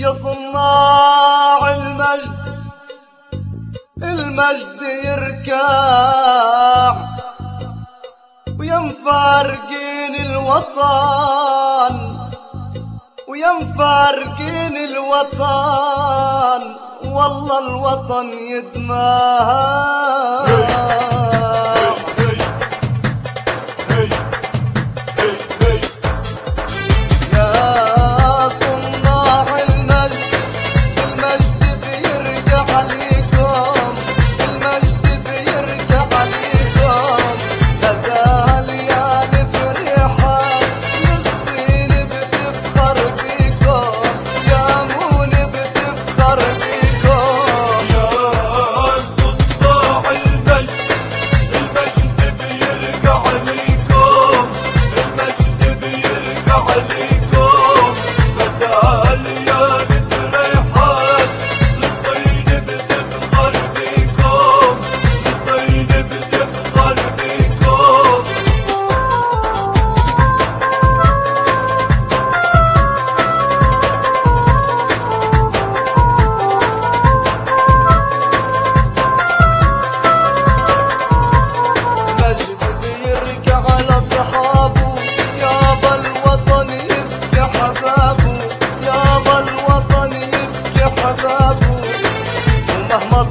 يا صناع المجد المجد يركع ويا مفارقين الوطن ويا مفارقين الوطن والله الوطن يدمار al fantasma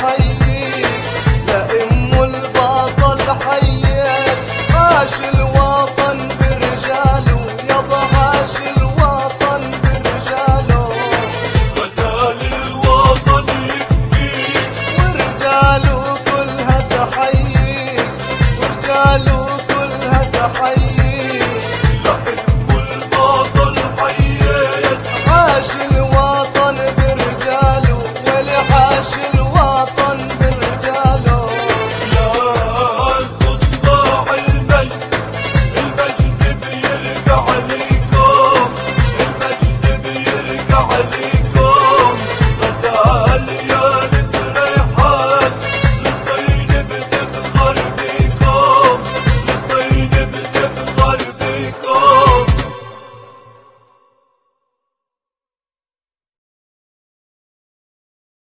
Bye.